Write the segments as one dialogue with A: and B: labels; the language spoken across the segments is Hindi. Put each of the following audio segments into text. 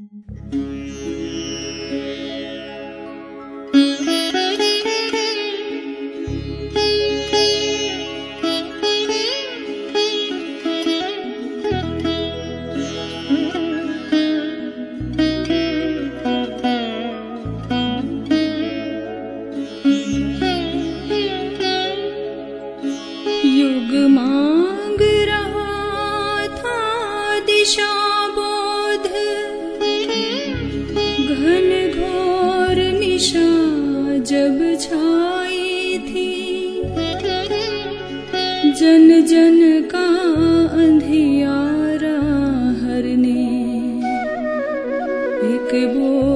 A: Música जन जन का अंधियारा हरने। एक बोल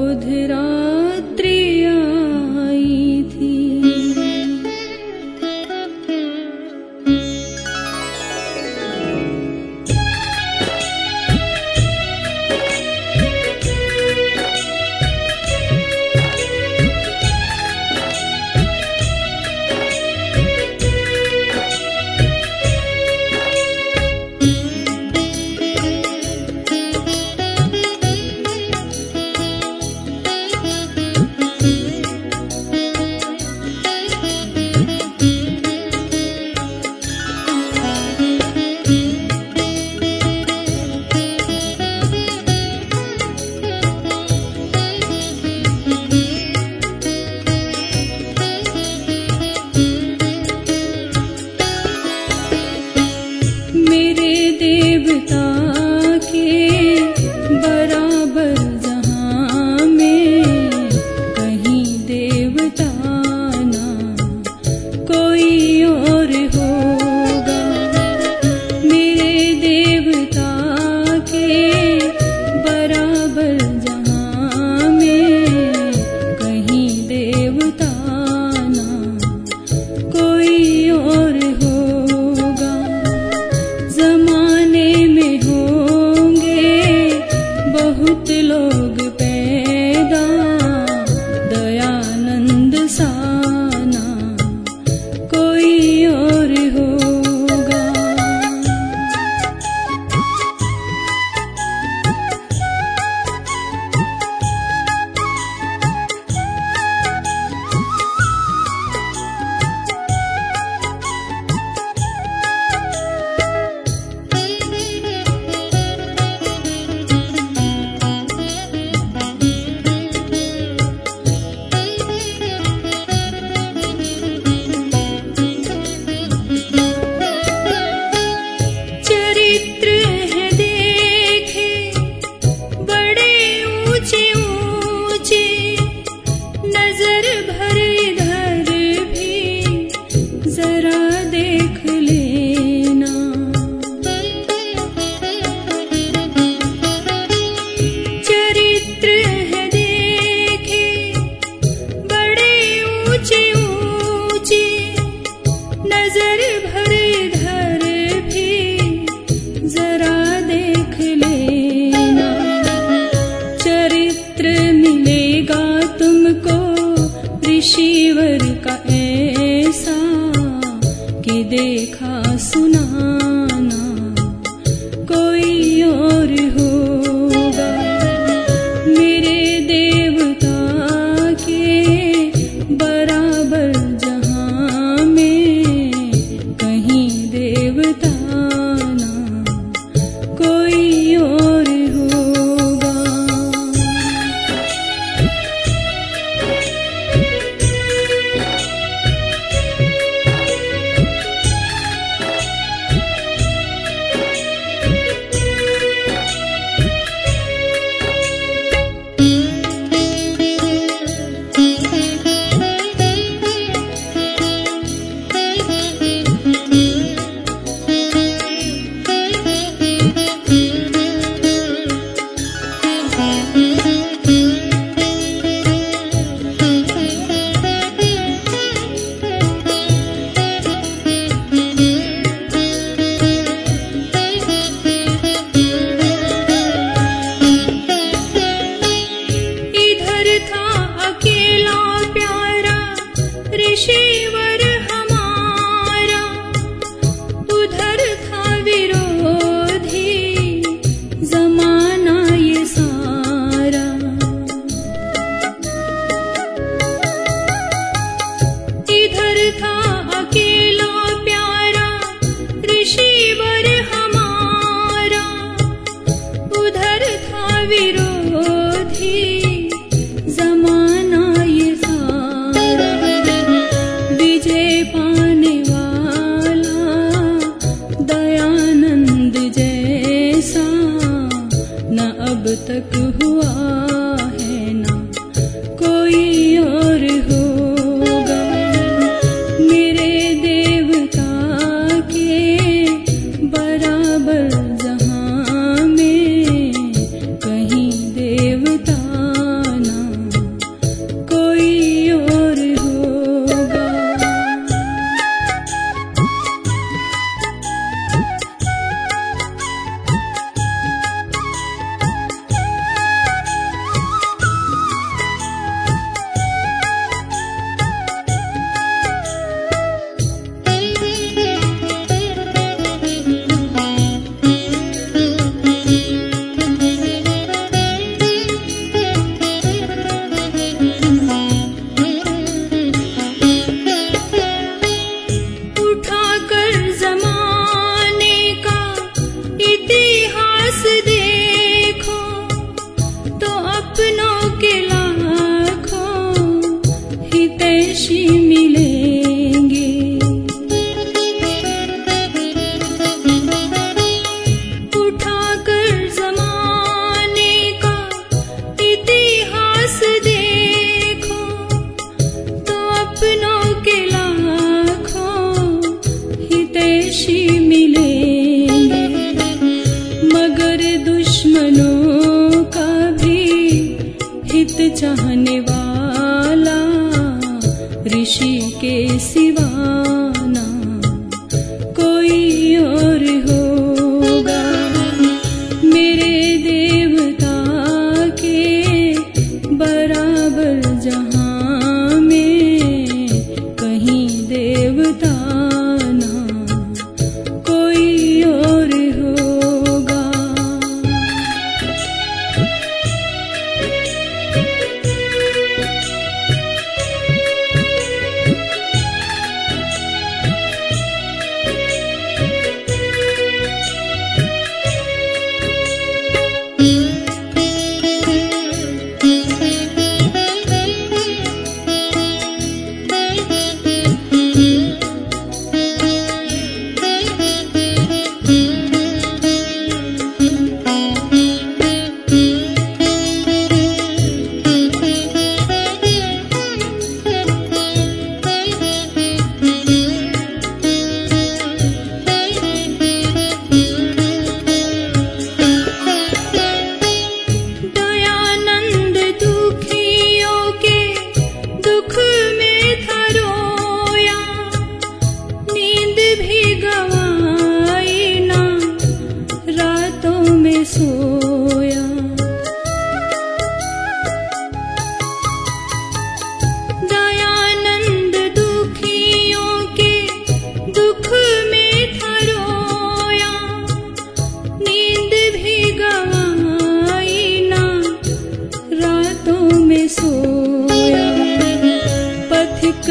A: recibir.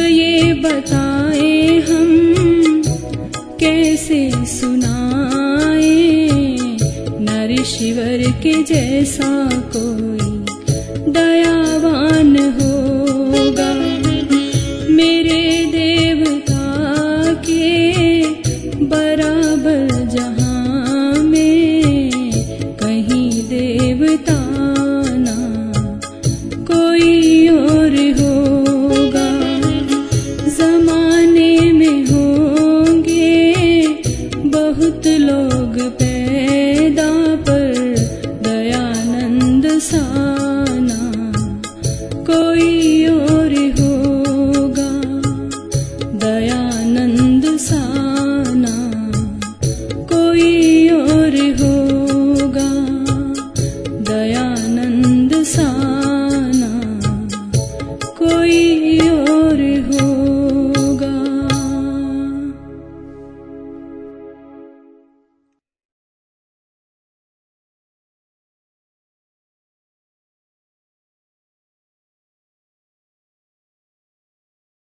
A: ये बताए हम कैसे सुनाए नरशिवर के जैसा कोई?